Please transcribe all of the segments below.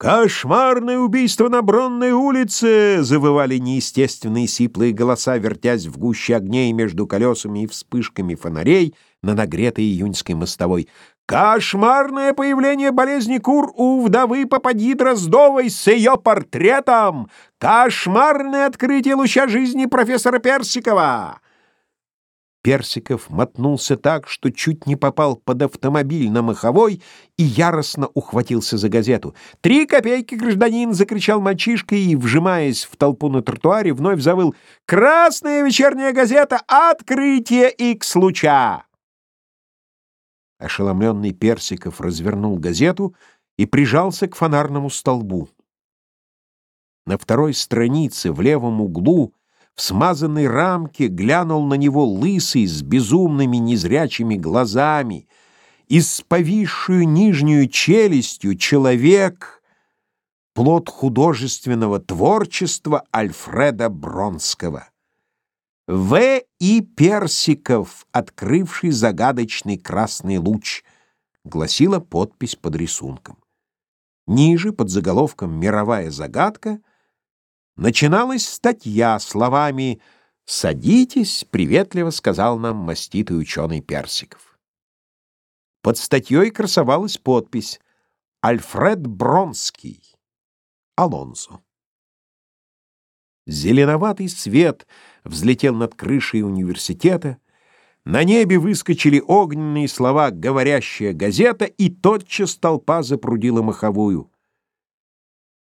«Кошмарное убийство на Бронной улице!» — завывали неестественные сиплые голоса, вертясь в гуще огней между колесами и вспышками фонарей на нагретой июньской мостовой. «Кошмарное появление болезни кур у вдовы Попади Дроздовой с ее портретом! Кошмарное открытие луча жизни профессора Персикова!» Персиков мотнулся так, что чуть не попал под автомобиль на Маховой и яростно ухватился за газету. «Три копейки, гражданин!» — закричал мальчишка и, вжимаясь в толпу на тротуаре, вновь завыл «Красная вечерняя газета! Открытие Икс-луча!» Ошеломленный Персиков развернул газету и прижался к фонарному столбу. На второй странице в левом углу в смазанной рамке глянул на него лысый с безумными незрячими глазами и с повисшую нижнюю челюстью человек, плод художественного творчества Альфреда Бронского. В. И. Персиков, открывший загадочный красный луч, гласила подпись под рисунком. Ниже, под заголовком «Мировая загадка», начиналась статья словами «Садитесь», — приветливо сказал нам маститый ученый Персиков. Под статьей красовалась подпись «Альфред Бронский, Алонсо». Зеленоватый свет взлетел над крышей университета, на небе выскочили огненные слова «говорящая газета», и тотчас толпа запрудила маховую.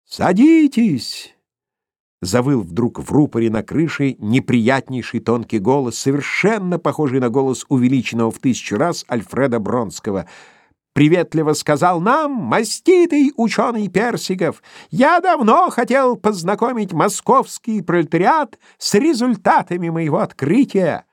«Садитесь!» Завыл вдруг в рупоре на крыше неприятнейший тонкий голос, совершенно похожий на голос увеличенного в тысячу раз Альфреда Бронского. Приветливо сказал нам маститый ученый Персиков. Я давно хотел познакомить московский пролетариат с результатами моего открытия.